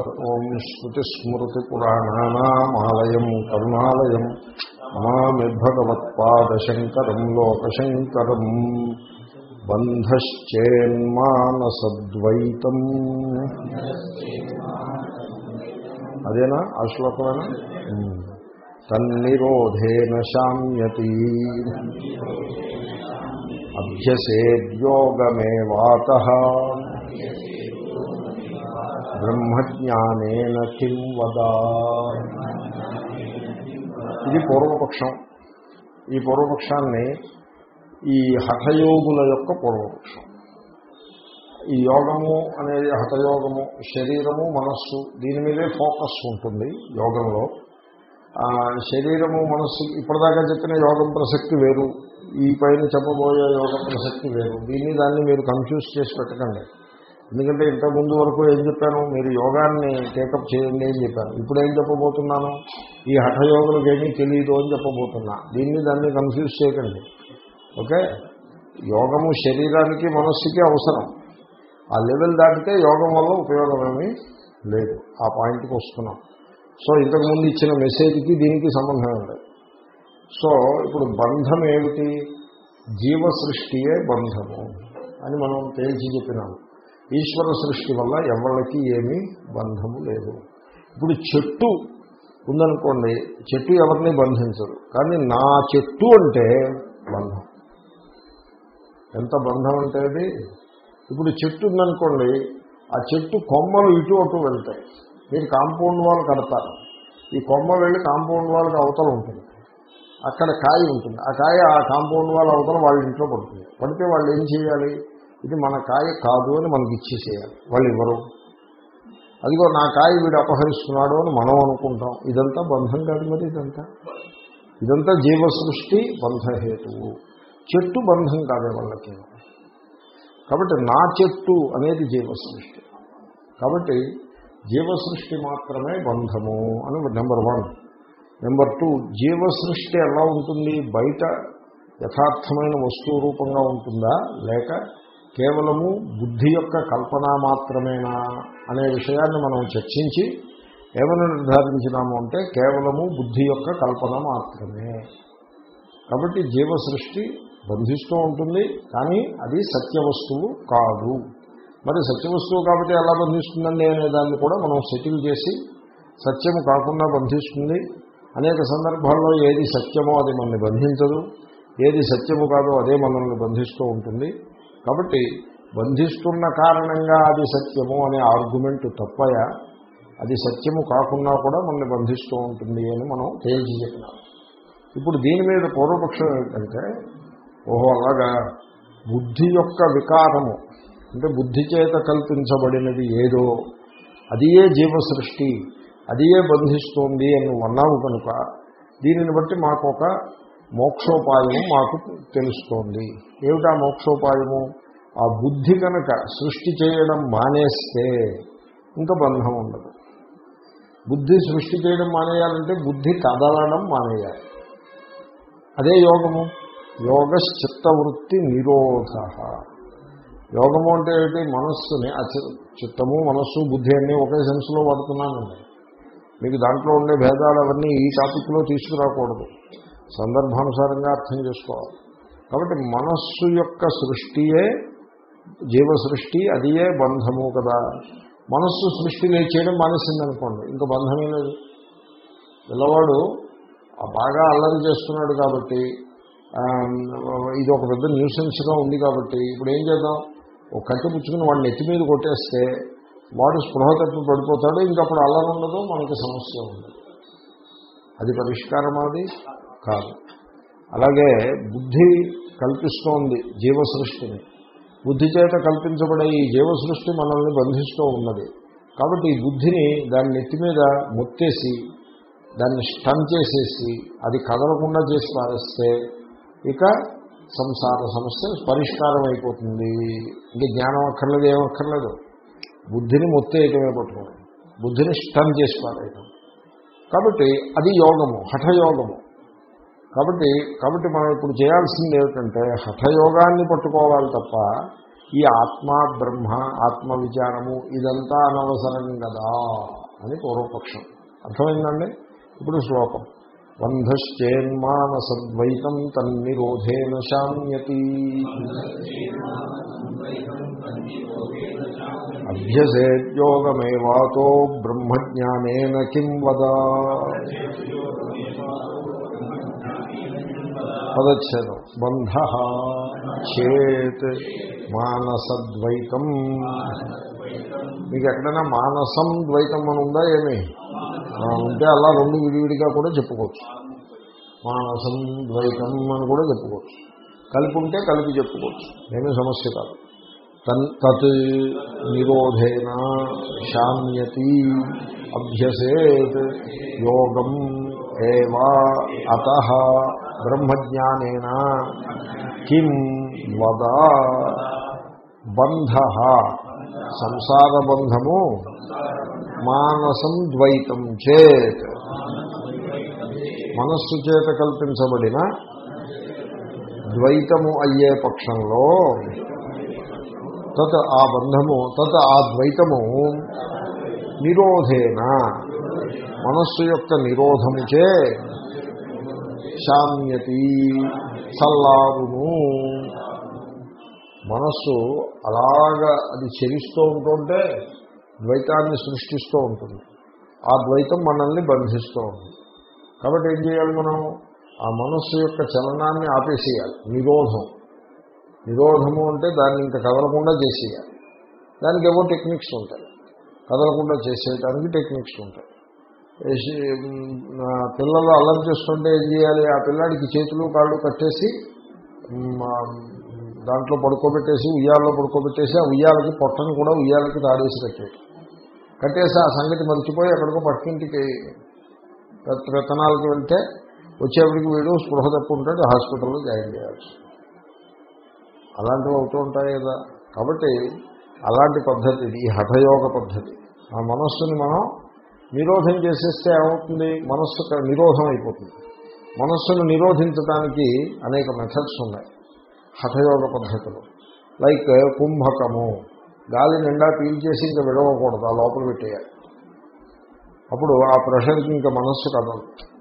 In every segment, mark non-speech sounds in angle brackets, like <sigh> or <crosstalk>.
ఓం శ్రుతిస్మృతిపురాణానామాలయం కరుణాలయం. నమామి భగవత్పాదశంకరం లోకశంకరం. బంధశ్చేన్మానసద్వైతం. అదేనా? ఆ శ్లోకమేనా? తన్నిరోధేన శామ్యతి. అభ్యసేద్యోగమేవాత. బ్రహ్మజ్ఞానేన కిం వదా. ఇది పూర్వపక్షం. ఈ పూర్వపక్షాన్ని ఈ హఠయోగుల యొక్క పూర్వపక్షం. ఈ యోగము అనేది హఠయోగము శరీరము మనస్సు దీని మీదే ఫోకస్ ఉంటుంది యోగంలో. శరీరము మనస్సు ఇప్పటిదాకా చెప్పిన యోగం ప్రసక్తి వేరు ఈ పైన చెప్పబోయే యోగ ప్రసక్తి వేరు. దీన్ని దాన్ని మీరు కన్ఫ్యూజ్ చేసి పెట్టకండి. ఎందుకంటే ఇంత ముందు వరకు ఏం చెప్పాను? మీరు యోగాన్ని టేకప్ చేయండి అని చెప్పాను. ఇప్పుడు ఏం చెప్పబోతున్నాను? ఈ హఠయోగులకు ఏమీ తెలియదు అని చెప్పబోతున్నా. దీన్ని దాన్ని కన్ఫ్యూజ్ చేయకండి. ఓకే? యోగము శరీరానికి మనస్సుకి అవసరం. ఆ లెవెల్ దాటితే యోగం వల్ల ఉపయోగం ఏమీ లేదు. ఆ పాయింట్కి వస్తున్నాం. సో ఇంతకుముందు ఇచ్చిన మెసేజ్కి దీనికి సంబంధం ఉంది సో ఇప్పుడు బంధం ఏమిటి? జీవ సృష్టియే బంధము అని మనం తేల్చి చెప్పినాము. ఈశ్వర సృష్టి వల్ల ఎవరికి ఏమీ బంధము లేదు. ఇప్పుడు చెట్టు ఉందనుకోండి చెట్టు ఎవరిని బంధించదు. కానీ నా చెట్టు అంటే బంధం. ఎంత బంధం అంటే అది? ఇప్పుడు చెట్టు ఉందనుకోండి ఆ చెట్టు కొమ్మలు ఇటు అటు వెళ్తాయి. మీరు కాంపౌండ్ వాళ్ళు కడతారు. ఈ కొమ్మ వెళ్ళి కాంపౌండ్ వాళ్ళకి అవతల ఉంటుంది. అక్కడ కాయ ఉంటుంది. ఆ కాయ ఆ కాంపౌండ్ వాళ్ళ అవతల వాళ్ళ ఇంట్లో పడుతుంది. పడితే వాళ్ళు ఏం చేయాలి? ఇది మన కాయ కాదు అని మనకి ఇచ్చేసేయాలి. వాళ్ళు ఇవ్వరు. అదిగో నా కాయ వీడు అపహరిస్తున్నాడు అని మనం అనుకుంటాం. ఇదంతా బంధం కాదు మరి ఇదంతా. ఇదంతా జీవ సృష్టి బంధహేతువు. చెట్టు బంధం కాదే వాళ్ళకి. కాబట్టి నా చెట్టు అనేది జీవ సృష్టి కాబట్టి జీవ సృష్టి మాత్రమే బంధము అని నెంబర్ వన్ నెంబర్ టూ జీవ సృష్టి ఎలా ఉంటుంది? బయట యథార్థమైన వస్తువు రూపంగా ఉంటుందా? లేక కేవలము బుద్ధి యొక్క కల్పన మాత్రమేనా అనే విషయాన్ని మనం చర్చించి ఏమైనా నిర్ధారించినాము అంటే కేవలము బుద్ధి యొక్క కల్పన మాత్రమే. కాబట్టి జీవ సృష్టి బంధిస్తూ ఉంటుంది కానీ అది సత్యవస్తువు కాదు. మరి సత్యవస్తువు కాబట్టి ఎలా బంధిస్తుందండి అనే దాన్ని కూడా మనం సెటిల్ చేసి సత్యము కాకుండా బంధిస్తుంది. అనేక సందర్భాల్లో ఏది సత్యమో అది మనల్ని బంధించదు ఏది సత్యము కాదో అదే మనల్ని బంధిస్తూ ఉంటుంది. కాబట్టి బంధిస్తున్న కారణంగా అది సత్యము అనే ఆర్గ్యుమెంట్ తప్పయా? అది సత్యము కాకుండా కూడా మనల్ని బంధిస్తూ ఉంటుంది అని మనం తేల్చి చెప్పినాం ఇప్పుడు దీని మీద పూర్వపక్షం ఏంటంటే ఓహో అలాగా బుద్ధి యొక్క వికారము అంటే బుద్ధి చేత కల్పించబడినది ఏదో అదియే జీవ సృష్టి అదియే బంధిస్తోంది అని నువ్వు అన్నావు కనుక దీనిని బట్టి మాకు ఒక మోక్షోపాయము మాకు తెలుస్తోంది. ఏమిటా మోక్షోపాయము? ఆ బుద్ధి కనుక సృష్టి చేయడం మానేస్తే ఇంకా బంధం ఉండదు. బుద్ధి సృష్టి చేయడం మానేయాలంటే బుద్ధి కదలడం మానేయాలి. అదే యోగము. యోగశ్చిత్తవృత్తి నిరోధ. యోగము అంటే ఏంటి మనస్సుని చిత్తము మనస్సు బుద్ధి అన్నీ ఒకే సెన్స్లో వాడుతున్నానండి. మీకు దాంట్లో ఉండే భేదాలు అవన్నీ ఈ టాపిక్లో తీసుకురాకూడదు. సందర్భానుసారంగా అర్థం చేసుకోవాలి. కాబట్టి మనస్సు యొక్క సృష్టియే జీవ సృష్టి అదియే బంధము కదా. మనస్సు సృష్టి లేచేయడం చేయడం మానేసిందనుకోండి ఇంకా బంధమే లేదు. పిల్లవాడు బాగా అల్లరి చేస్తున్నాడు కాబట్టి ఇది ఒక పెద్ద న్యూసెన్స్గా ఉంది కాబట్టి ఇప్పుడు ఏం చేద్దాం? ఒక కట్టి పుచ్చుకుని వాడిని ఎత్తి మీద కొట్టేస్తే వాడు స్పృహ తప్పి పడిపోతాడు ఇంకప్పుడు అల్లరి ఉండదు మనకి సమస్య ఉండదు. అది పరిష్కారం అది? కాదు. అలాగే బుద్ధి కల్పిస్తోంది జీవ సృష్టిని బుద్ధి చేత కల్పించబడే ఈ జీవ సృష్టి మనల్ని బంధిస్తూ ఉన్నది. కాబట్టి ఈ బుద్ధిని దాని నెత్తి మీద మొత్తేసి దాన్ని స్టన్ చేసేసి అది కదలకుండా చేసి పారేస్తే ఇక సంసార సమస్య పరిష్కారం అయిపోతుంది ఇంక జ్ఞానం అక్కర్లేదు ఏమక్కర్లేదు బుద్ధిని మొత్తేయటమే పట్టుకోవడం బుద్ధిని స్టన్ చేసి పారేయటం. కాబట్టి అది యోగము హఠయోగము. కాబట్టి కాబట్టి మనం ఇప్పుడు చేయాల్సింది ఏమిటంటే హఠయోగాన్ని పట్టుకోవాలి తప్ప ఈ ఆత్మ బ్రహ్మ ఆత్మ విచారము ఇదంతా అనవసరం కదా అని పూర్వపక్షం. అర్థమైందండి? ఇప్పుడు శ్లోకం. బంధశ్చేన్మానసద్వైతం తన్నిరోధేన శామ్యతి. అభ్యసేద్యోగమేవాతో బ్రహ్మజ్ఞానేన కిం వదా. పదచ్ఛేదం బంధ చేత్ మానసద్వైతం. మీకు ఎక్కడైనా మానసం ద్వైతం అని ఉందా ఏమి? ఉంటే అలా రెండు విడివిడిగా కూడా చెప్పుకోవచ్చు. మానసం ద్వైతం అని కూడా చెప్పుకోవచ్చు. కలిపి ఉంటే కలిపి చెప్పుకోవచ్చు. ఏమీ సమస్య కాదు. తన్ తత్ నిరోధేన శామ్యతి అభ్యసేత్ యోగం ఏవా అత బ్రహ్మజ్ఞానేన. కిం వద బంధ. సంసార బంధము మానసం ద్వైతం చేత్. మనస్సు చేత కల్పించబడిన ద్వైతము అయ్యే పక్షంలో తత్ ఆ బంధము తత్ ఆ ద్వైతము నిరోధేన. మనస్సు యొక్క నిరోధముచే శామ్యతి చల్లారును మనస్సు అలాగా అది చెరిస్తూ ఉంటుంటే ద్వైతాన్ని సృష్టిస్తూ ఉంటుంది. ఆ ద్వైతం మనల్ని బంధిస్తూ ఉంటుంది కాబట్టి ఏం చేయాలి మనం? ఆ మనస్సు యొక్క చలనాన్ని ఆపేసేయాలి. నిరోధం. నిరోధము అంటే దాన్ని ఇంకా కదలకుండా చేసేయాలి. దానికి ఏవో టెక్నిక్స్ ఉంటాయి. కదలకుండా చేసేయడానికి టెక్నిక్స్ ఉంటాయి. పిల్లలు అల్లం చేస్తుంటే ఏం చేయాలి? ఆ పిల్లాడికి చేతులు కాళ్ళు కట్టేసి దాంట్లో పడుకోబెట్టేసి ఉయ్యాల్లో పడుకోబెట్టేసి ఆ ఉయ్యాలకి పొట్టను కూడా ఉయ్యాలకి తాడేసి కట్టేది కట్టేసి ఆ సంగతి మర్చిపోయి ఎక్కడికో పక్కింటికి రతనాలకు వెళ్తే వచ్చేప్పటికి వీడు స్పృహ తప్పు ఉంటాడు హాస్పిటల్లో జాయిన్ చేయాల్సి అలాంటివి అవుతూ ఉంటాయి కదా. కాబట్టి అలాంటి పద్ధతి ఇది ఈ హఠయోగ పద్ధతి ఆ మనస్సుని మనం నిరోధం చేసేస్తే ఏమవుతుంది? మనస్సు క- నిరోధం అయిపోతుంది. మనస్సును నిరోధించడానికి అనేక మెథడ్స్ ఉన్నాయి. హఠయోగ పద్ధతులు. లైక్ కుంభకము. గాలి నిండా పీల్చేసి ఇంకా విడవకూడదు ఆ లోపల పెట్టేయాలి. అప్పుడు ఆ ప్రెషర్కి ఇంకా మనస్సు కదలదు.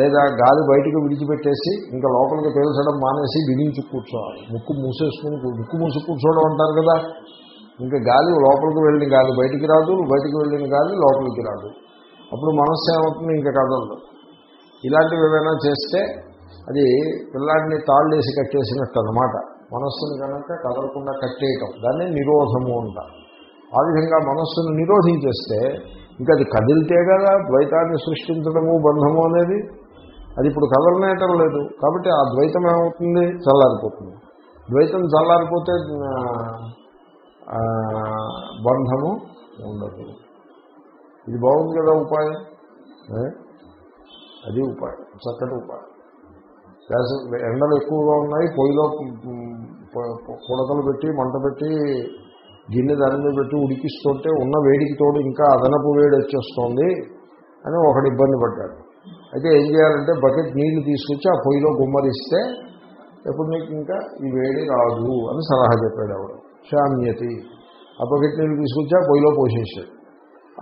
లేదా గాలి బయటకు విడిచిపెట్టేసి ఇంకా లోపలికి పీల్చడం మానేసి బిగించి కూర్చోవాలి. ముక్కు మూసేసుకుని ముక్కు మూసి కూర్చోవడం అంటారు కదా? ఇంకా గాలి లోపలికి వెళ్ళిన గాలి బయటికి రాదు బయటికి వెళ్ళిన గాలి లోపలికి రాదు. అప్పుడు మనస్సు ఏమవుతుంది? ఇంకా కదలదు. ఇలాంటివి ఏమైనా చేస్తే అది పిల్లాడిని తాళ్ళేసి కట్టేసినట్టు అనమాట మనస్సును కనుక కదలకుండా కట్టేయటం. దాన్ని నిరోధము అంటారు. ఆ విధంగా మనస్సును నిరోధించేస్తే ఇంకా అది కదిలితే కదా ద్వైతాన్ని సృష్టించడము బంధము అనేది. అది ఇప్పుడు కదలనేయటం లేదు. కాబట్టి ఆ ద్వైతం ఏమవుతుంది? చల్లారిపోతుంది. ద్వైతం చల్లారిపోతే బంధము ఉండదు. ఇది బాగుంది కదా ఉపాయం? అది ఉపాయం చక్కటి ఉపాయం. ఎండలు ఎక్కువగా ఉన్నాయి పొయ్యిలో కుడతలు పెట్టి మంట పెట్టి గిన్నె దాని మీద పెట్టి ఉడికిస్తుంటే ఉన్న వేడికి తోడు ఇంకా అదనపు వేడి వచ్చేస్తుంది అని ఒకడు ఇబ్బంది పడ్డాడు. అయితే ఏం చేయాలంటే బకెట్ నీళ్ళు తీసుకొచ్చి ఆ పొయ్యిలో గుమ్మరిస్తే ఎప్పుడు నీకు ఇంకా ఈ వేడి రాదు అని సలహా చెప్పాడు ఎవడు. శామ్యతి ఆ బకెట్ నీళ్ళు తీసుకొచ్చి ఆ పొయ్యిలో పోసేసాడు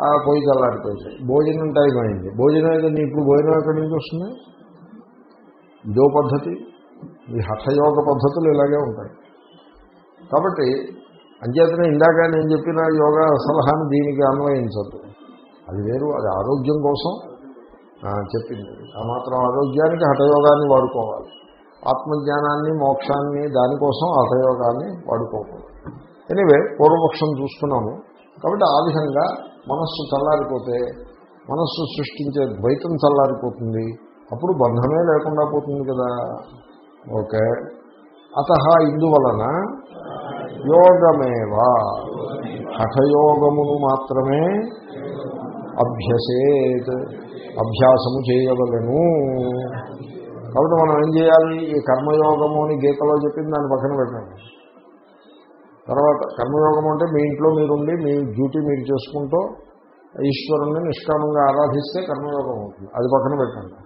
ఆ పొయ్యి చల్లారిపోయింది భోజనం టైం అయింది. భోజనం అయితే నీ ఇప్పుడు భోజనం ఎక్కడి నుంచి వస్తుంది ఇదో పద్ధతి. ఈ హఠయోగ పద్ధతులు ఇలాగే ఉంటాయి. కాబట్టి అంచేతనే ఇందాక నేను చెప్పిన యోగా సలహాను దీనికి అన్వయించద్దు. అది వేరు అది ఆరోగ్యం కోసం చెప్పింది. ఆ మాత్రం ఆరోగ్యానికి హఠయోగాన్ని వాడుకోవాలి. ఆత్మజ్ఞానాన్ని మోక్షాన్ని దానికోసం హఠయోగాన్ని వాడుకోకూడదు. ఎనివే పూర్వపక్షం చూస్తున్నాము. కాబట్టి ఆ విధంగా మనస్సు చల్లారిపోతే మనస్సు సృష్టించే ద్వైతం చల్లారిపోతుంది. అప్పుడు బంధమే లేకుండా పోతుంది కదా. ఓకే. అత ఇందువలన యోగమేవా. హఠయోగమును మాత్రమే అభ్యసేత్. అభ్యాసము చేయవలను. కాబట్టి మనం ఏం చేయాలి? ఈ కర్మయోగము అని గీతలో చెప్పింది దాన్ని పక్కన పెట్టండి తర్వాత కర్మయోగం అంటే మీ ఇంట్లో మీరుండి మీ డ్యూటీ మీరు చేసుకుంటూ ఈశ్వరుణ్ణి నిష్కామంగా ఆరాధిస్తే కర్మయోగం అవుతుంది. అది పక్కన పెట్టండి.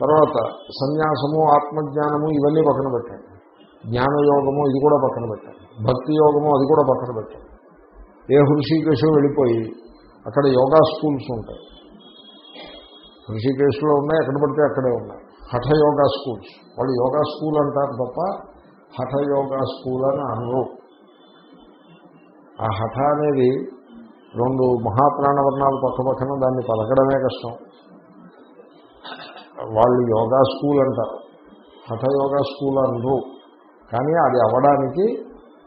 తర్వాత సన్యాసము ఆత్మజ్ఞానము ఇవన్నీ పక్కన పెట్టండి. జ్ఞానయోగము ఇది కూడా పక్కన పెట్టండి. భక్తి యోగము అది కూడా పక్కన పెట్టండి. ఏ హృషికేశం వెళ్ళిపోయి అక్కడ యోగా స్కూల్స్ ఉంటాయి. హృషికేశ్లో ఉన్నాయి ఎక్కడ పడితే అక్కడే ఉన్నాయి. Hatha yoga schools. వాళ్ళు యోగా స్కూల్ అంటారు తప్ప హఠ యోగా స్కూల్ అని అనరు. ఆ హఠ అనేది రెండు మహాప్రాణవర్ణాలు పక్క పక్కన దాన్ని పలకడమే కష్టం. వాళ్ళు యోగా స్కూల్ అంటారు. హఠ యోగా స్కూల్ అనరు కానీ అది అవ్వడానికి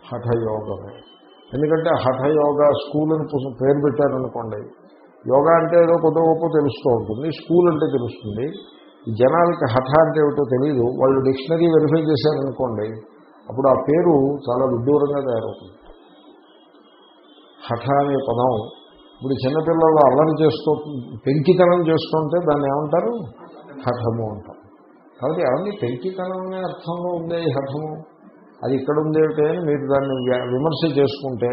హఠయోగమే ఎందుకంటే హఠయోగా స్కూల్ అని పేరు పెట్టారనుకోండి యోగా అంటే ఏదో కొద్ది గొప్ప తెలుస్తూ ఉంటుంది. స్కూల్ అంటే తెలుస్తుంది. జనాలకి హఠ అంటే ఏమిటో తెలియదు వాళ్ళు డిక్షనరీ వెరిఫై చేశారనుకోండి అప్పుడు ఆ పేరు చాలా విడ్డూరంగా తయారవుతుంది. హఠ అనే పదం ఇప్పుడు చిన్నపిల్లలు అల్లరి చేస్తూ పెంకితనం చేస్తుంటే దాన్ని ఏమంటారు? హఠము అంటారు. కాబట్టి ఏమన్నీ పెంకితనం అనే అర్థంలో ఉందే ఈ హఠము? అది ఇక్కడ ఉందేమిటి అని మీరు దాన్ని విమర్శ చేసుకుంటే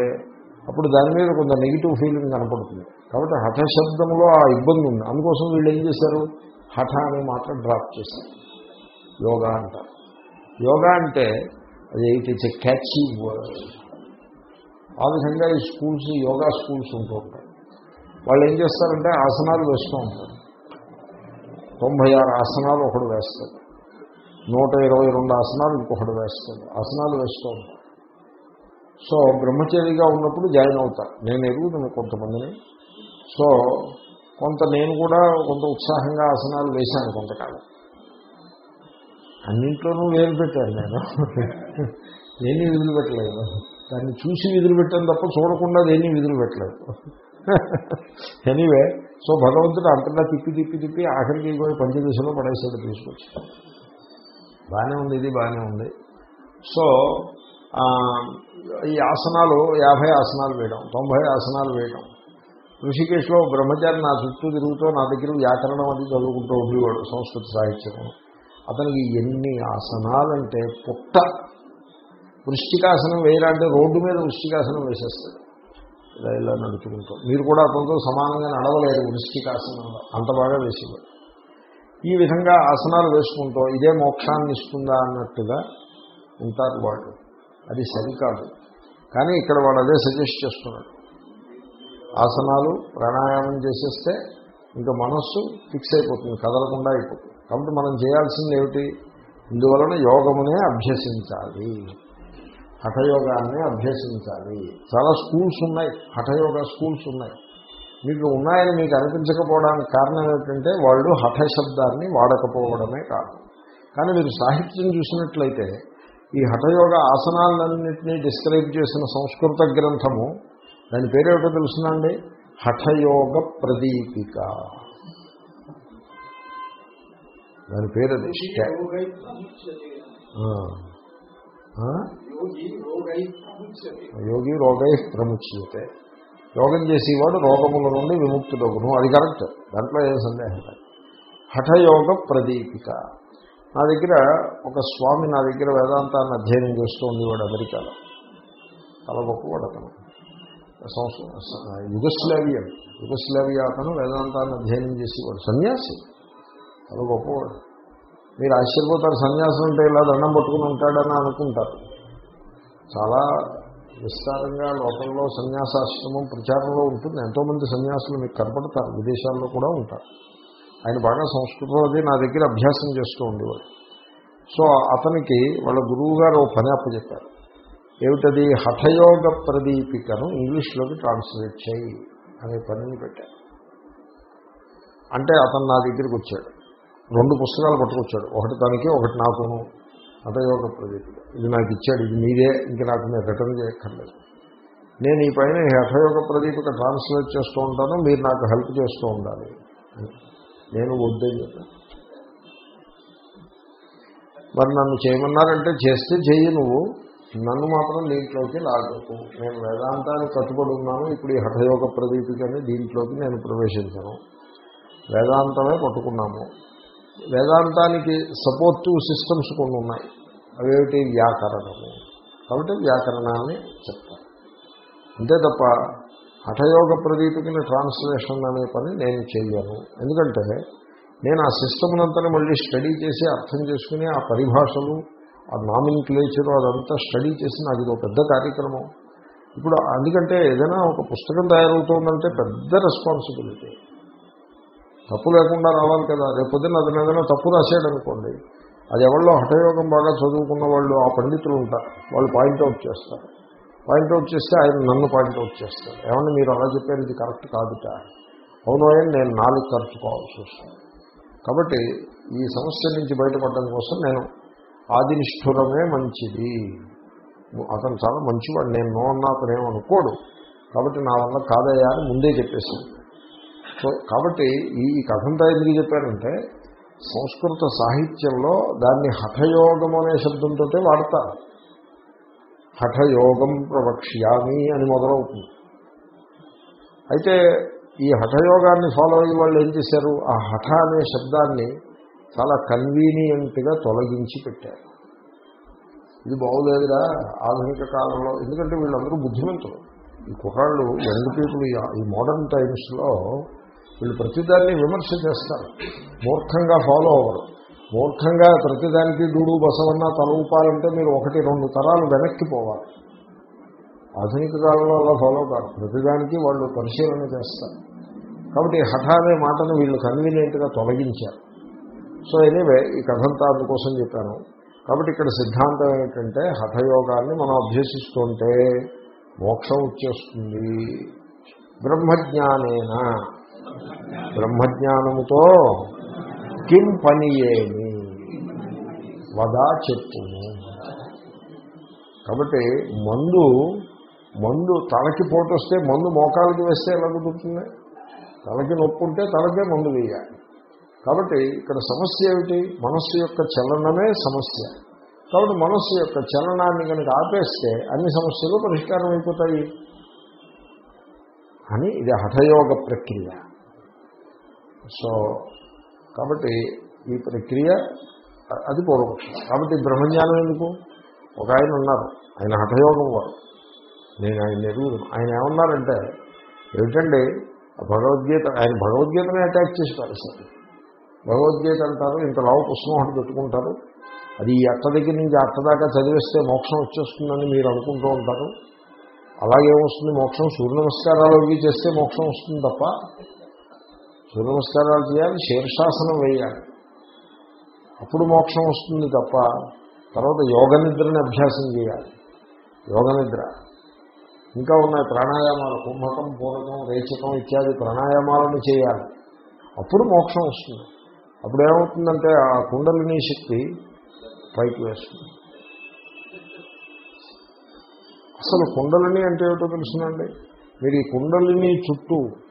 అప్పుడు దాని మీద కొంత నెగిటివ్ ఫీలింగ్ కనపడుతుంది. కాబట్టి హఠ శబ్దంలో ఆ ఇబ్బంది ఉంది. అందుకోసం వీళ్ళు ఏం చేశారు? హఠ అని మాత్రం డ్రాప్ చేశారు. యోగా అంటారు. యోగా అంటే అది it it's a catchy word ఆ విధంగా ఈ స్కూల్స్ యోగా స్కూల్స్ ఉంటూ ఉంటాయి. వాళ్ళు ఏం చేస్తారంటే ఆసనాలు వేస్తూ ఉంటారు. తొంభై ఆరు ఆసనాలు ఒకడు వేస్తాడు. నూట ఇరవై రెండు ఆసనాలు ఇంకొకడు వేస్తాడు. ఆసనాలు వేస్తూ ఉంటారు. సో బ్రహ్మచారిగా ఉన్నప్పుడు జాయిన్ అవుతారు నేను ఎరుగుతాను కొంతమందిని. సో కొంత నేను కూడా కొంత ఉత్సాహంగా ఆసనాలు వేశాను కొంతకాలం. అన్నింట్లోనూ వేలు పెట్టాను నేను. <laughs> నేను విధులు పెట్టలేదు. దాన్ని చూసి విధులు పెట్టాను తప్ప చూడకుండా దేన్ని విధులు పెట్టలేదు. ఎనీవే సో భగవంతుడు అంతటా తిప్పి తిప్పి తిప్పి ఆఖరికి పోయి పంచదశలో పడేసాడు తీసుకొచ్చి. బాగానే ఉంది ఇది బాగానే ఉంది. సో ఈ ఆసనాలు యాభై ఆసనాలు వేయడం తొంభై ఆసనాలు వేయడం. ఋషికేశ్లో బ్రహ్మచారి నా చుట్టూ తిరుగుతూ నా దగ్గర వ్యాకరణం అది చదువుకుంటూ ఉండేవాడు సంస్కృత సాహిత్యం అతనికి ఎన్ని ఆసనాలంటే పుట్ట వృష్టికాసనం వేయాలంటే రోడ్డు మీద వృష్టికాసనం వేసేస్తాడు ఇలా ఇలా నడుచుకుంటూ. మీరు కూడా అతనితో సమానంగా నడవలేరు వృష్టికాసనంలో. అంత బాగా వేసేవాడు ఈ విధంగా ఆసనాలు వేసుకుంటూ ఇదే మోక్షాన్ని ఇస్తుందా అన్నట్టుగా ఉంటారు వాళ్ళు. అది సరికాదు. కానీ ఇక్కడ వాడు అదే సజెస్ట్ చేస్తున్నాడు ఆసనాలు ప్రాణాయామం చేసేస్తే ఇంకా మనస్సు ఫిక్స్ అయిపోతుంది కదలకుండా అయిపోతుంది. కాబట్టి మనం చేయాల్సింది ఏమిటి? ఇందువలన యోగమునే అభ్యసించాలి. హఠయోగాన్ని అభ్యసించాలి. చాలా స్కూల్స్ ఉన్నాయి హఠయోగా స్కూల్స్ ఉన్నాయి. మీకు ఉన్నాయని మీకు అనిపించకపోవడానికి కారణం ఏమిటంటే వాళ్ళు హఠ శబ్దాన్ని వాడకపోవడమే కారణం. కానీ మీరు సాహిత్యం చూసినట్లయితే ఈ హఠయోగ ఆసనాలన్నింటినీ డిస్క్రైబ్ చేసిన సంస్కృత గ్రంథము దాని పేరేమిటో తెలుసునండి హఠయోగ ప్రదీపిక. దాని పేరు అది? యోగి రోగై ప్రముచ్యతే. యోగం చేసేవాడు రోగముల నుండి విముక్తుడగును. అది కరెక్ట్. దాంట్లో ఏం సందేహం లేదు. హఠయోగ ప్రదీపిక. నా దగ్గర ఒక స్వామి నా దగ్గర వేదాంతాన్ని అధ్యయనం చేస్తూ ఉండేవాడు అమెరికాలో. చాలా గొప్పవాడు అతను. సంస్కృ- యుగస్లావియన్ యుగస్లావియా అతను వేదాంతాన్ని అధ్యయనం చేసేవాడు. సన్యాసి. చాలా గొప్పవాడు. మీరు ఆశ్చర్యపోతారు సన్యాసం అంటే ఇలా దండం పట్టుకుని ఉంటాడని అనుకుంటారు. చాలా విస్తారంగా లోకంలో సన్యాసాశ్రమం ప్రచారంలో ఉంటుంది. ఎంతోమంది సన్యాసులు మీకు కనపడతారు. విదేశాల్లో కూడా ఉంటారు. ఆయన బాగా సంస్కృతం అది నా దగ్గర అభ్యాసం చేస్తూ ఉండేవాడు. సో అతనికి వాళ్ళ గురువు గారు ఓ పని అప్పచెప్పారు. ఏమిటది? హఠయోగ ప్రదీపికను ఇంగ్లీష్లోకి ట్రాన్స్లేట్ చేయి అనే పనిని పెట్టారు. అంటే అతను నా దగ్గరికి వచ్చాడు. రెండు పుస్తకాలు పట్టుకొచ్చాడు. ఒకటి తనకి ఒకటి నాకును. హఠయోగ ప్రదీపిక ఇది నాకు ఇచ్చాడు ఇది మీదే ఇంక నాకు మీరు రిటర్న్ చేయక్కర్లేదు. నేను ఈ పైన ఈ హఠయోగ ప్రదీపిక ట్రాన్స్లేట్ చేస్తూ ఉంటాను మీరు నాకు హెల్ప్ చేస్తూ ఉండాలి. నేను వద్దని మరి నన్ను చేయమన్నారంటే చేస్తే చెయ్యి నువ్వు నన్ను మాత్రం దీంట్లోకి లాగకు. నేను వేదాంతానికి కట్టుబడి ఉన్నాను ఇప్పుడు ఈ హఠయోగ ప్రదీపికని దీంట్లోకి నేను ప్రవేశించను. వేదాంతమే పట్టుకున్నాము. వేదాంతానికి సపోర్టివ్ సిస్టమ్స్ కొన్ని ఉన్నాయి. అవేమిటి? వ్యాకరణము. కాబట్టి వ్యాకరణాన్ని చెప్తాను. అంతే తప్ప హఠయోగ ప్రదీపికని ట్రాన్స్లేషన్ అనే పని నేను చేయను. ఎందుకంటే నేను ఆ సిస్టమ్నంతా మళ్ళీ స్టడీ చేసి అర్థం చేసుకుని ఆ పరిభాషలు ఆ నామిన్ క్లేచర్ అదంతా స్టడీ చేసి నాకు ఇది ఒక పెద్ద కార్యక్రమం. ఇప్పుడు అందుకంటే ఏదైనా ఒక పుస్తకం తయారవుతుందంటే పెద్ద రెస్పాన్సిబిలిటీ తప్పు లేకుండా రావాలి కదా. రేపొద్దున అతను ఏదైనా తప్పు రాశాడు అనుకోండి అది ఎవరిలో హఠయోగం బాగా చదువుకున్న వాళ్ళు ఆ పండితులు ఉంటారు. వాళ్ళు పాయింట్అవుట్ చేస్తారు. పాయింట్అవుట్ చేస్తే ఆయన నన్ను పాయింట్అవుట్ చేస్తారు. ఏమన్నా మీరు అలా చెప్పారు? ఇది కరెక్ట్ కాదుట. అవునో నేను నాలుగు ఖర్చుకోవాల్సి వస్తుంది కాబట్టి ఈ సమస్య నుంచి బయటపడడం కోసం నేను ఆదినిష్ఠురమే మంచిది. అతను చాలా మంచివాడు. నేను నో అన్నా అతనేమనుకోడు కాబట్టి నా వల్ల కాదయ్యా అని ముందే చెప్పేశాను. సో కాబట్టి ఈ కథంతా ఎందుకు చెప్పారంటే సంస్కృత సాహిత్యంలో దాన్ని హఠయోగం అనే శబ్దంతో వాడతారు హఠయోగం ప్రవక్ష్యామి అని మొదలవుతుంది. అయితే ఈ హఠయోగాన్ని ఫాలో అయ్యే వాళ్ళు ఏం చేశారు? ఆ హఠ అనే శబ్దాన్ని చాలా కన్వీనియంట్గా తొలగించి పెట్టారు. ఇది బాగులేదురా ఆధునిక కాలంలో. ఎందుకంటే వీళ్ళందరూ బుద్ధిమంతులు. ఈ కుర్రాళ్ళు యంగ్ పీపుల్ ఈ మోడర్న్ టైమ్స్లో వీళ్ళు ప్రతిదాన్ని విమర్శ చేస్తారు. మూర్ఖంగా ఫాలో అవ్వరు. మూర్ఖంగా ప్రతిదానికి డూడు బసవన్న తల ఊపాలంటే మీరు ఒకటి రెండు తరాలు వెనక్కి పోవాలి. ఆధునిక కాలంలో అలా ఫాలో కాదు ప్రతిదానికి వాళ్ళు పరిశీలన చేస్తారు. కాబట్టి హఠ అనే మాటను వీళ్ళు కన్వీనియంట్గా తొలగించారు. సో ఎనీవే ఈ కథంతా అందుకోసం చెప్పాను. కాబట్టి ఇక్కడ సిద్ధాంతం ఏంటంటే హఠయోగాన్ని మనం అభ్యసిస్తుంటే మోక్షం వచ్చేస్తుంది. బ్రహ్మజ్ఞానేనా బ్రహ్మజ్ఞానముతో కిం పని ఏమి వదా చెప్పుము కాబట్టి మందు మందు తలకి పోటు వస్తే మందు మోకాలకి వేస్తే ఎలా కుదురుతుంది? తలకి నొప్పి ఉంటే తలకే మందు వేయాలి. కాబట్టి ఇక్కడ సమస్య ఏమిటి? మనస్సు యొక్క చలనమే సమస్య. కాబట్టి మనస్సు యొక్క చలనాన్ని కనుక ఆపేస్తే అన్ని సమస్యలు పరిష్కారం అయిపోతాయి అని ఇది హఠయోగ ప్రక్రియ. సో కాబట్టి ఈ ప్రక్రియ అది పూర్వపక్షం. కాబట్టి బ్రహ్మజ్ఞానం ఎందుకు? ఒక ఆయన ఉన్నారు. ఆయన హఠయోగం వారు. నేను ఆయన ఎరుగును ఆయన ఏమన్నారంటే ఏమిటండి? భగవద్గీత ఆయన భగవద్గీతనే అటాక్ చేసి పారేశారు భగవద్గీత అంటారు ఇంత లావు పుస్తకం ఒకటి పెట్టుకుంటారు. అది ఈ అత్త దగ్గర నుంచి అట్ట దాకా చదివేస్తే మోక్షం వచ్చేస్తుందని మీరు అనుకుంటూ ఉంటారు. అలాగే వస్తుంది మోక్షం సూర్య నమస్కారాలు అవి చేస్తే మోక్షం వస్తుంది తప్ప సూర్య నమస్కారాలు చేయాలి శీర్షాసనం వేయాలి. అప్పుడు మోక్షం వస్తుంది తప్ప తర్వాత యోగ నిద్రని అభ్యాసం చేయాలి. యోగ నిద్ర ఇంకా ఉన్నాయి ప్రాణాయామాలు కుంభకం పూరకం రేచకం ఇత్యాది ప్రాణాయామాలను చేయాలి. అప్పుడు మోక్షం వస్తుంది. అప్పుడు ఏమవుతుందంటే ఆ కుండలిని శక్తి పైకి వేస్తుంది. అసలు కుండలిని అంటే ఏమిటో తెలుసునండి? మీరు ఈ కుండలిని చుట్టూ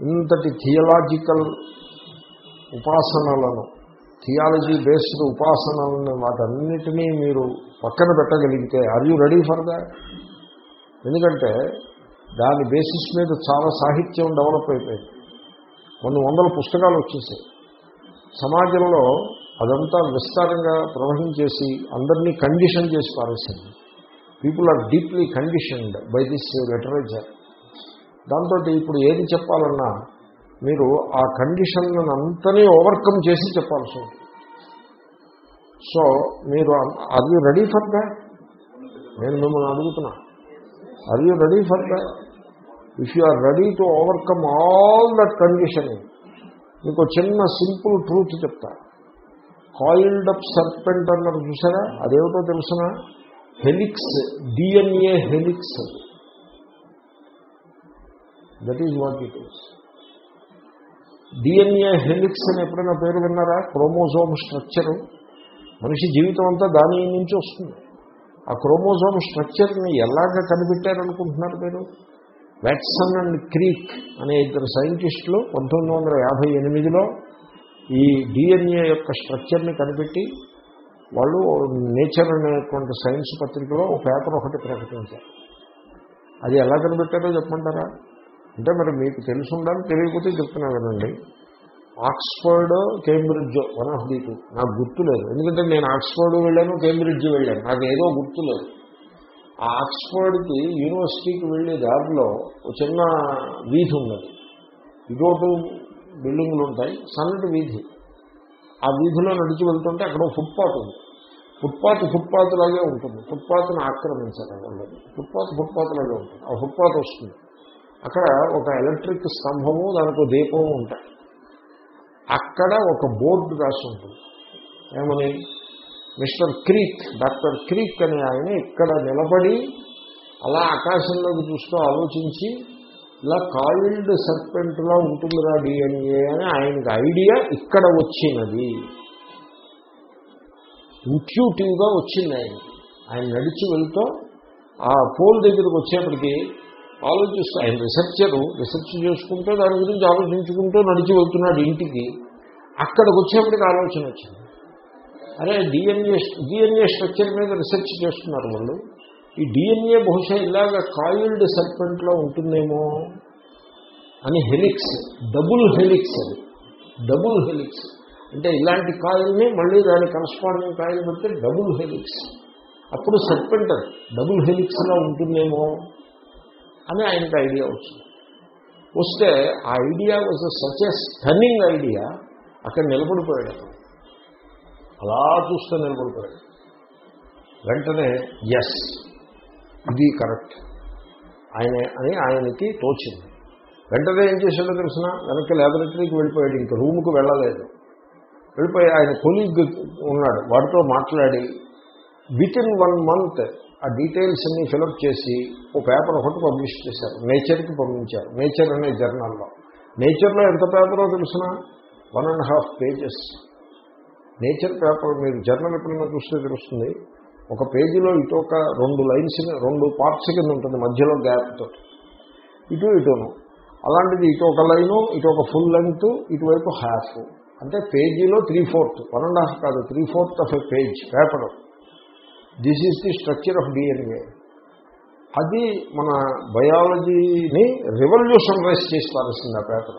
ఇంతటి థియలాజికల్ ఉపాసనలను థియాలజీ బేస్డ్ ఉపాసనలను వాటన్నిటినీ మీరు పక్కన పెట్టగలిగితే are you ready for that ఎందుకంటే దాని బేసిస్ మీద చాలా సాహిత్యం డెవలప్ అయిపోయింది. కొన్ని వందల పుస్తకాలు వచ్చేసాయి. సమాజంలో అదంతా విస్తారంగా ప్రవహించేసి అందరినీ కండిషన్ చేసి పారేసింది. People are deeply conditioned by this literature దాంతో ఇప్పుడు ఏది చెప్పాలన్నా మీరు ఆ కండిషన్ను అంతనే ఓవర్కమ్ చేసి చెప్పాల్సి ఉంటుంది. సో మీరు are you ready for that నేను మిమ్మల్ని అడుగుతున్నా. Are you ready for that if you are ready to overcome all that conditioning మీకు చిన్న సింపుల్ ట్రూత్ చెప్తా. కాయిల్డ్ అప్ సర్పెంట్ అన్నారు చూసారా? అదేమిటో తెలుసిన? Helix DNA helix that is what it is DNA helix అని ఎప్పుడైనా పేరు విన్నారా? Chromosome structure. మనిషి జీవితం అంతా దాని నుంచి వస్తుంది. ఆ క్రోమోజోమ్ స్ట్రక్చర్ని ఎలాగ కనిపెట్టారనుకుంటున్నారు మీరు? వ్యాట్సన్ అండ్ క్రీక్ అనే ఇద్దరు సైంటిస్టులు పంతొమ్మిది వందల యాభై ఎనిమిదిలో ఈ డిఎన్ఏ యొక్క స్ట్రక్చర్ని కనిపెట్టి వాళ్ళు నేచర్ అనేటువంటి సైన్స్ పత్రికలో ఒక పేపర్ ఒకటి ప్రకటించారు. అది ఎలా కనిపెట్టారో చెప్పమంటారా? అంటే మరి మీకు తెలిసి ఉండాలి తెలియకపోతే చెప్తున్నా కదండి Oxford Cambridge one of the two. నాకు గుర్తులేదు ఎందుకంటే నేను ఆక్స్ఫర్డ్ వెళ్ళాను కేంబ్రిడ్జ్ వెళ్ళాను. నాకు ఏదో గుర్తు లేదు. ఆ ఆక్స్ఫర్డ్కి యూనివర్సిటీకి వెళ్ళే దారిలో ఒక చిన్న వీధి ఉన్నది. ఇదోటు బిల్డింగ్లు ఉంటాయి సన్నటి వీధి. ఆ వీధిలో నడిచి వెళ్తుంటే అక్కడ ఫుట్పాత్ ఉంది. ఫుట్పాత్ ఫుట్పాత్ లాగే ఉంటుంది. ఫుట్పాత్ని ఆక్రమించారు వాళ్ళు. ఫుట్పాత్ ఫుట్పాత్ లాగే ఉంటుంది. ఆ ఫుట్పాత్ వస్తుంది. అక్కడ ఒక ఎలక్ట్రిక్ స్తంభము దానికి దీపము ఉంటాయి. అక్కడ ఒక బోర్డు రాసి ఉంటుంది. ఏమని? మిస్టర్ క్రీక్ డాక్టర్ క్రీక్ అనే ఆయన ఇక్కడ నిలబడి అలా ఆకాశంలోకి చూస్తూ ఆలోచించి ఇలా కాయిల్డ్ సర్పెంట్లా ఉంటుందిరా డిఎన్ఏ అని ఆయనకి ఐడియా ఇక్కడ వచ్చినది. ఇంట్యూటివ్గా వచ్చింది ఆయన. ఆయన నడిచి వెళ్తూ ఆ పోల్ దగ్గరికి వచ్చేప్పటికి ఆలోచిస్తూ. ఆయన రీసెర్చరు. రీసెర్చ్ చేసుకుంటూ దాని గురించి ఆలోచించుకుంటూ నడిచి వెళ్తున్నాడు ఇంటికి. అక్కడికి వచ్చేప్పటికి ఆలోచన వచ్చింది. అరే డిఎన్ఏ డిఎన్ఏ స్ట్రక్చర్ మీద రీసెర్చ్ చేస్తున్నారు వాళ్ళు. ఈ డిఎన్ఏ బహుశా ఇలాగ కాయిల్డ్ సర్పెంట్లో ఉంటుందేమో అని హెలిక్స్ డబుల్ హెలిక్స్ అది. Double helix. అంటే ఇలాంటి కాయిల్ని మళ్ళీ దాని కరస్పాండింగ్ కాయిల్ పెడితే డబుల్ హెలిక్స్. అప్పుడు సర్పెంట్ డబుల్ హెలిక్స్లా ఉంటుందేమో అని ఆయనకు ఐడియా వచ్చింది. వస్తే ఆ idea was such a stunning idea అక్కడ నిలబడిపోయాడు అలా చూస్తే నిలబడిపోయాడు. వెంటనే ఎస్ ఇది కరెక్ట్ ఆయన అని ఆయనకి తోచింది. వెంటనే ఏం చేశాడో తెలిసిన? వెనక్కి ల్యాబొరేటరీకి వెళ్ళిపోయాడు ఇంక రూమ్కి వెళ్ళలేదు. వెళ్ళిపోయి ఆయన కొలీగ్ ఉన్నాడు వాడితో మాట్లాడి విత్ ఇన్ వన్ మంత్ ఆ డీటెయిల్స్ అన్ని ఫిలప్ చేసి ఓ పేపర్ ఒకటి పబ్లిష్ చేశారు. నేచర్కి పంపించారు. నేచర్ అనే జర్నల్లో. నేచర్లో ఎంత పేపరో తెలిసిన? One and half pages. Nature paper మీరు జర్నల్ ఎప్పుడైనా చూస్తే తెలుస్తుంది. ఒక పేజీలో ఇటు ఒక రెండు లైన్స్ రెండు పార్ట్స్ కింద ఉంటుంది మధ్యలో గ్యాప్తో ఇటు ఇటును. అలాంటిది ఇటు ఒక లైను ఇటు ఒక ఫుల్ లెంగ్త్ ఇటువైపు హాఫ్ అంటే పేజీలో three fourth one and half కాదు three fourth of a page paper this is the structure of DNA అది మన బయాలజీని రెవల్యూషన్ రైస్ చేసి పారేసింది ఆ పేపర్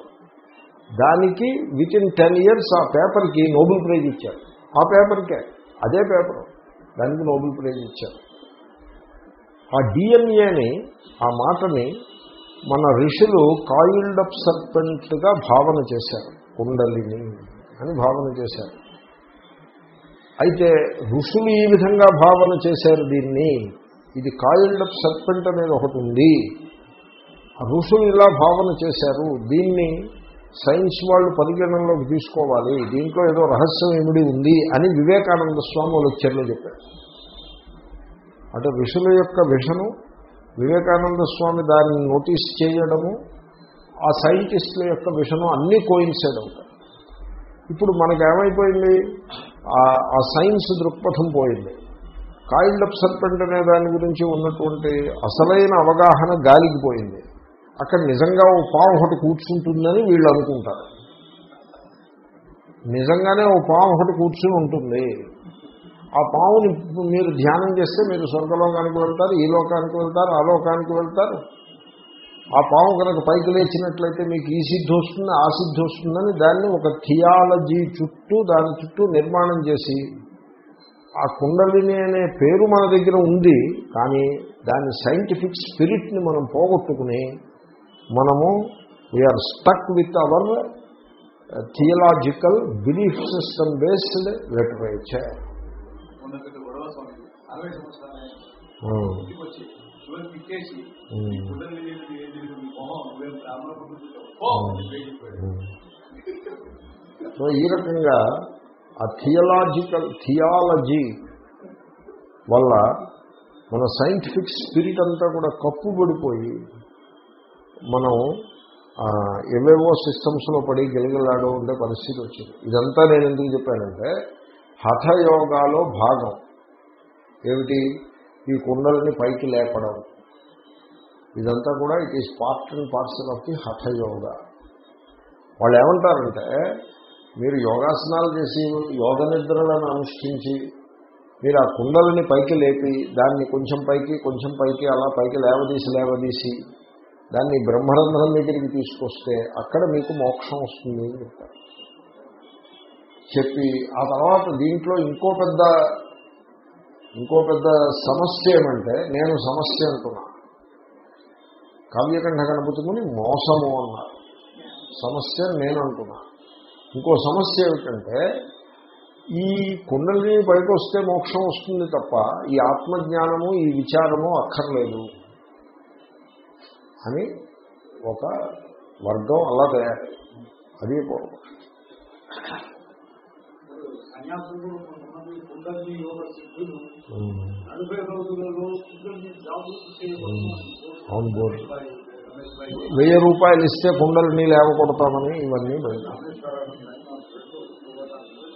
దానికి విత్ ఇన్ టెన్ ఇయర్స్ ఆ పేపర్కి నోబెల్ ప్రైజ్ ఇచ్చారు. ఆ పేపర్కే అదే పేపర్ దానికి నోబెల్ ప్రైజ్ ఇచ్చారు. ఆ డిఎన్ఏని ఆ మాటని మన ఋషులు కాయిల్డ్ అప్ సర్పెంట్గా భావన చేశారు. కుండలిని అని భావన చేశారు. అయితే ఋషులు ఈ విధంగా భావన చేశారు దీన్ని. ఇది కాయిల్డ్ అప్ సర్పెంట్ అనేది ఒకటి ఉంది. ఆ ఋషులు ఇలా భావన చేశారు. దీన్ని సైన్స్ వాళ్ళు పరిగణనలోకి తీసుకోవాలి. దీంట్లో ఏదో రహస్యం ఏమిడి ఉంది అని వివేకానంద స్వామి లెక్చర్లో చెప్పారు. అంటే ఋషుల యొక్క విషను వివేకానంద స్వామి దాన్ని నోటీస్ చేయడము ఆ సైంటిస్టుల యొక్క విషను అన్నీ కోయిన్సైడ్ ఇప్పుడు మనకేమైపోయింది? ఆ- సైన్స్ దృక్పథం పోయింది. కాయిల్డ్ అప్ సర్పెంట్ అనే దాని గురించి ఉన్నటువంటి అసలైన అవగాహన గాలికి పోయింది. అక్కడ నిజంగా ఓ పాము ఒకటి కూర్చుంటుందని వీళ్ళు అనుకుంటారు. నిజంగానే ఓ పాము ఒకటి కూర్చుని ఉంటుంది. ఆ పాముని మీరు ధ్యానం చేస్తే మీరు స్వర్గలోకానికి వెళ్తారు ఈ లోకానికి వెళ్తారు ఆ లోకానికి వెళ్తారు. ఆ పాము కనుక పైకి లేచినట్లయితే మీకు ఈ సిద్ధి వస్తుంది ఆ సిద్ధి వస్తుందని దాన్ని ఒక థియాలజీ చుట్టూ దాని చుట్టూ నిర్మాణం చేసి ఆ కుండలిని అనే పేరు మన దగ్గర ఉంది కానీ దాని సైంటిఫిక్ స్పిరిట్ని మనం పోగొట్టుకుని మనము we are stuck with our theological belief system based literature so ఈ రకంగా ఆ థియలాజికల్ థియాలజీ వల్ల మన సైంటిఫిక్ స్పిరిట్ అంతా కూడా కప్పుబడిపోయి మనం ఆ, ఏవేవో సిస్టమ్స్లో పడి గెలగలాడో ఉండే పరిస్థితి వచ్చింది. ఇదంతా నేను ఎందుకు చెప్పానంటే హఠయోగాలో భాగం. ఏమిటి? ఈ కుండలని పైకి లేపడం. ఇదంతా కూడా it is part and parcel of the hatha yoga వాళ్ళు ఏమంటారంటే మీరు యోగాసనాలు చేసి యోగ నిద్రలను అనుష్ఠించి మీరు ఆ కుండలని పైకి లేపి దాన్ని కొంచెం పైకి కొంచెం పైకి అలా పైకి లేవదీసి లేవదీసి దాన్ని బ్రహ్మరంధ్రం దగ్గరికి తీసుకొస్తే అక్కడ మీకు మోక్షం వస్తుంది అని చెప్పి ఆ తర్వాత దీంట్లో ఇంకో పెద్ద ఇంకో పెద్ద సమస్య ఏమంటే నేను సమస్య అంటున్నా. కావ్యకంఠ కనపడుతుంది మోసము అన్నారు సమస్య నేను అంటున్నా. ఇంకో సమస్య ఏమిటంటే ఈ కుండలిని పైకి వస్తే మోక్షం వస్తుంది తప్ప ఈ ఆత్మజ్ఞానము ఈ విచారము అక్కర్లేదు అని ఒక వర్గం అలా తయారు అది సన్యాసులు కొంతమంది కుండలిని యోగ సిద్ధులు. నలభై రోజులలో కుండలిని జాగృతి చేయబడుతుంది వెయ్యి రూపాయలు ఇస్తే కుండలిని లేవకొడతామని ఇవన్నీ బయట.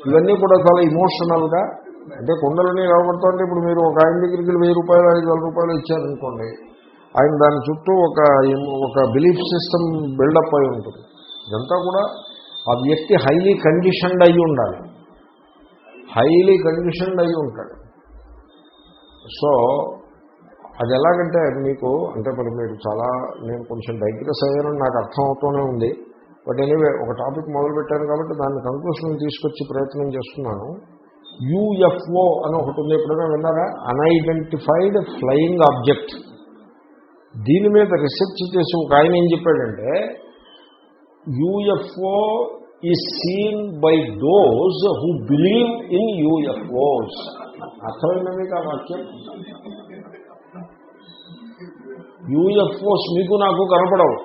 ఇవన్నీ కూడా చాలా ఇమోషనల్గా అంటే కుండలని లేవకొడతామంటే ఇప్పుడు మీరు ఒక ఆయన దగ్గరికి వెయ్యి రూపాయలు ఐదు వేల రూపాయలు ఇచ్చారనుకోండి ఆయన దాని చుట్టూ ఒక ఒక బిలీఫ్ సిస్టమ్ బిల్డప్ అయి ఉంటుంది. ఇదంతా కూడా ఆ వ్యక్తి హైలీ కండిషన్డ్ అయి ఉండాలి. హైలీ కండిషన్డ్ అయి ఉంటాడు. సో అది ఎలాగంటే మీకు అంటే మరి మీరు చాలా నేను కొంచెం డైగ్రెస్ అయ్యానని నాకు అర్థం అవుతూనే ఉంది. బట్ ఎనీవే ఒక టాపిక్ మొదలుపెట్టాను కాబట్టి దాన్ని కంక్లూషన్ తీసుకొచ్చి ప్రయత్నం చేస్తున్నాను. యూఎఫ్ఓ అని ఒకటి ఉంది ఎప్పుడైనా విన్నారా? అన్ఐడెంటిఫైడ్ ఫ్లయింగ్ ఆబ్జెక్ట్ దీని మీద రీసెర్చ్ చేసి ఒక ఆయన ఏం చెప్పాడంటే యూఎఫ్ఓ ఈ seen by those who believe in UFOs అర్థమైందా మీకు ఆ వాక్యం? యూఎఫ్ఓస్ మీకు నాకు కనపడవు.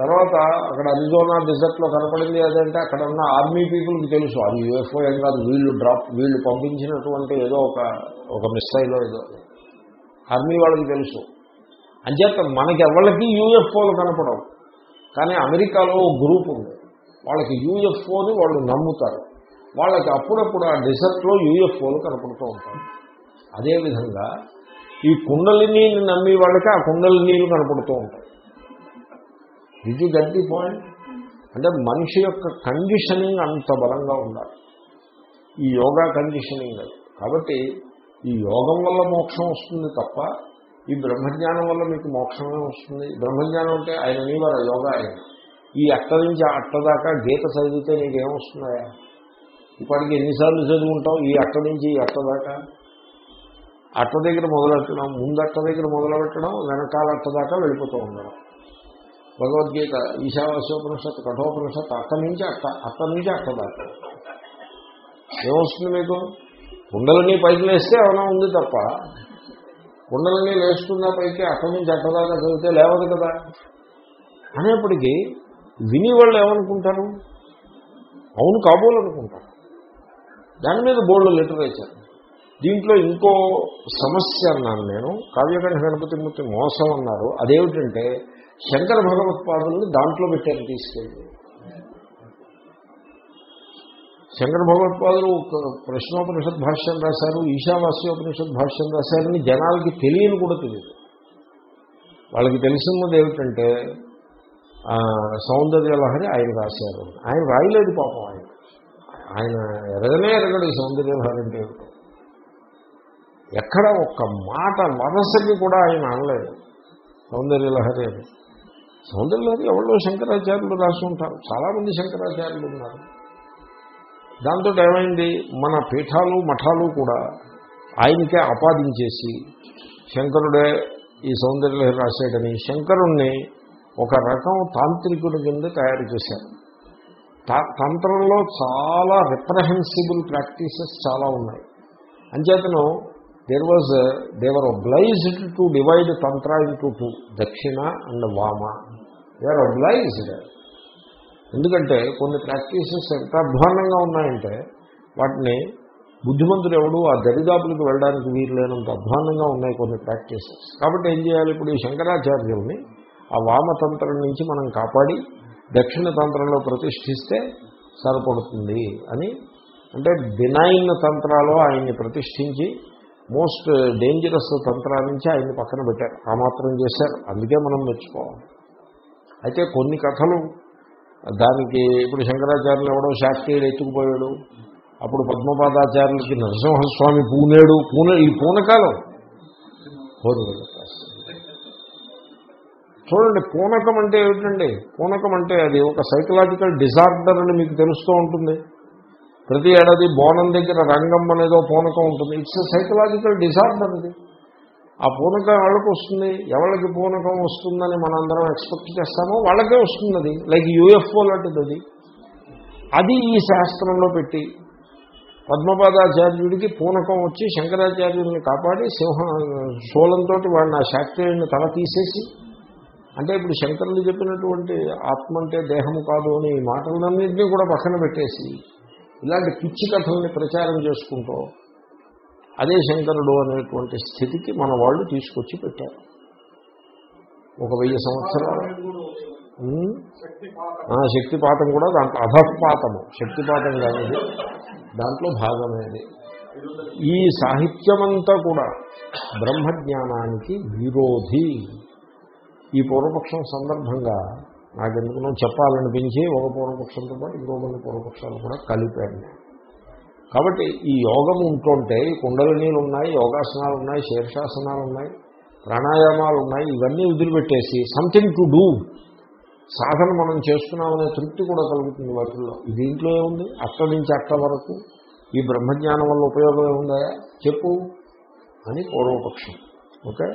తర్వాత అక్కడ అరిజోనా డిజర్ట్లో కనపడింది అదంటే అక్కడ ఉన్న ఆర్మీ పీపుల్కి తెలుసు. అది యూఎఫ్ఓ ఏం కాదు వీళ్ళు డ్రాప్ వీళ్ళు పంపించినటువంటి ఏదో ఒక ఒక మిస్సైల్ ఏదో. ఆర్మీ వాళ్ళకి తెలుసు. అంచేత మనకి ఎవరికి యూఎఫ్ఓలు కనపడవు. కానీ అమెరికాలో గ్రూప్ ఉంది. వాళ్ళకి యూఎఫ్ఓని వాళ్ళు నమ్ముతారు. వాళ్ళకి అప్పుడప్పుడు ఆ డిజర్ట్లో యూఎఫ్ఓలు కనపడుతూ ఉంటారు అదేవిధంగా ఈ కుండలినీని నమ్మి వాళ్ళకి ఆ కుండలినీలు కనపడుతూ ఉంటాయి. ఇది గట్టి పాయింట్ అంటే మనిషి యొక్క కండిషనింగ్ అంత బలంగా ఉండాలి. ఈ యోగా కండిషనింగ్ కాబట్టి ఈ యోగం వల్ల మోక్షం వస్తుంది తప్ప ఈ బ్రహ్మజ్ఞానం వల్ల మీకు మోక్షమే వస్తుంది. బ్రహ్మజ్ఞానం అంటే ఆయన నీవారు యోగా ఆయన. ఈ అట్ట నుంచి అట్ట దాకా గీత చదివితే నీకేమొస్తున్నాయా ఇప్పటికి ఎన్నిసార్లు చదువుకుంటావు ఈ అట్ట నుంచి ఈ అట్ట దాకా? అట్ట దగ్గర మొదలెట్టడం ముందు అట్ట దగ్గర మొదలుపెట్టడం వెనకాల అట్ట దాకా వెళ్ళిపోతూ ఉండడం. భగవద్గీత ఈశావాస్యోపనిషత్తు కఠోపనిషత్తు అట్ట నుంచి అట్ట అట్ట నుంచి అట్ట దాకా. ఏమొస్తుంది మీకు? కుండలని పైకి లేస్తే ఏమైనా ఉంది తప్ప కుండలని లేస్తున్నా పైకి అక్కడి నుంచి అట్టదాకా చదివితే లేవదు కదా. అనేప్పటికీ విని వాళ్ళు ఏమనుకుంటారు? అవును కాబోలు అనుకుంటారు. దాని మీద బోర్డు లిటరేచర్ దీంట్లో ఇంకో సమస్య అన్నాను నేను. కావ్యకంఠ గణపతి మూర్తి మోసం అన్నారు. అదేమిటంటే శంకర భగవత్పాదుల్ని దాంట్లో పెట్టారు తీసుకెళ్ళి. శంకర భగవత్పాదులు ఒక ప్రశ్నోపనిషత్ భాష్యం రాశారు ఈశావాస్యోపనిషద్ భాష్యం రాశారని జనాలకి తెలియని కూడా తెలియదు. వాళ్ళకి తెలిసినది ఏమిటంటే ఆ, సౌందర్య లహరి ఆయన రాశారు. ఆయన రాయలేదు పాపం ఆయన. ఆయన ఎరగనే ఎరగడు ఈ సౌందర్య లహరి అంటే ఏమిటో. ఎక్కడ ఒక్క మాట వరసకి కూడా ఆయన అనలేదు. సౌందర్య లహరి అని. సౌందర్య లహరి ఎవరో శంకరాచార్యులు రాసి ఉంటారు చాలామంది శంకరాచార్యులు ఉన్నారు. దాంతో ఏమైంది? మన పీఠాలు మఠాలు కూడా ఆయనకే ఆపాదించేసి శంకరుడే ఈ సౌందర్య రాశాడని శంకరుణ్ణి ఒక రకం తాంత్రికుడి కింద తయారు చేశారు. తంత్రంలో చాలా రిప్రహెన్సిబుల్ ప్రాక్టీసెస్ చాలా ఉన్నాయి. అంచేతను there was there were obliged to divide tantra into two dakshina and vama they are obliged ఎందుకంటే కొన్ని ప్రాక్టీసెస్ ఎంత అధ్వానంగా ఉన్నాయంటే వాటిని బుద్ధిమంతుడు ఎవడు ఆ దరిదాపులకు వెళ్ళడానికి వీలు లేనంత అధ్వానంగా ఉన్నాయి కొన్ని ప్రాక్టీసెస్. కాబట్టి ఏం చేయాలి ఇప్పుడు ఈ శంకరాచార్యుల్ని ఆ వామతంత్రం నుంచి మనం కాపాడి దక్షిణ తంత్రంలో ప్రతిష్ఠిస్తే సరిపడుతుంది అని. అంటే బినైన్ తంత్రాలు ఆయన్ని ప్రతిష్ఠించి మోస్ట్ డేంజరస్ తంత్రాల నుంచి ఆయన్ని పక్కన పెట్టారు. ఆ మాత్రం చేశారు. అందుకే మనం మెచ్చుకోవాలి. అయితే కొన్ని కథలు దానికి ఇప్పుడు శంకరాచార్యులు ఎవడో శాస్త్రీయుడు ఎత్తుకుపోయాడు. అప్పుడు పద్మపాదాచార్యులకి నరసింహస్వామి పూనేడు పూనే ఈ పూనకాలం. చూడండి పూనకం అంటే ఏమిటండి? పూనకం అంటే అది ఒక సైకలాజికల్ డిజార్డర్ అని మీకు తెలుస్తూ ఉంటుంది. ప్రతి ఏడాది బోనం దగ్గర రంగం అనేదో పూనకం ఉంటుంది. ఇట్స్ సైకలాజికల్ డిజార్డర్ అది. ఆ పూనకం ఎవరికి వస్తుంది? ఎవరికి పూనకం వస్తుందని మనందరం ఎక్స్పెక్ట్ చేస్తామో వాళ్ళకే వస్తుంది అది లైక్ యూఎఫ్ఓ లాంటిది అది. అది ఈ శాస్త్రంలో పెట్టి పద్మపాదాచార్యుడికి పూనకం వచ్చి శంకరాచార్యుడిని కాపాడి సింహ శూలంతో వాడిని ఆ శాక్తేయుడిని తల తీసేసి అంటే ఇప్పుడు శంకరులు చెప్పినటువంటి ఆత్మ అంటే దేహము కాదు అని ఈ మాటలన్నింటినీ కూడా పక్కన పెట్టేసి ఇలాంటి పిచ్చి కథల్ని ప్రచారం చేసుకుంటూ అదే శంకరుడు అనేటువంటి స్థితికి మన వాళ్ళు తీసుకొచ్చి పెట్టారు. ఒక వెయ్యి సంవత్సరాలు. శక్తిపాతం కూడా దాంట్లో అధపాతము శక్తిపాతం కానీ దాంట్లో భాగమేది. ఈ సాహిత్యమంతా కూడా బ్రహ్మజ్ఞానానికి విరోధి. ఈ పూర్వపక్షం సందర్భంగా నాకెందుకునో చెప్పాలనిపించి ఒక పూర్వపక్షంతో పాటు ఇంకో కొన్ని పూర్వపక్షాలు కూడా కలిపాను. కాబట్టి ఈ యోగం ఉంటుంటే ఈ కుండలినీలు ఉన్నాయి యోగాసనాలు ఉన్నాయి శీర్షాసనాలు ఉన్నాయి ప్రాణాయామాలు ఉన్నాయి ఇవన్నీ వదిలిపెట్టేసి సంథింగ్ టు డూ సాధన మనం చేస్తున్నామనే తృప్తి కూడా కలుగుతుంది వాటిల్లో. దీంట్లో ఏముంది? అక్క నుంచి అక్క వరకు ఈ బ్రహ్మజ్ఞానం వల్ల ఉపయోగం ఏముందా? చెప్పు అని పూర్వపక్షం. ఓకే?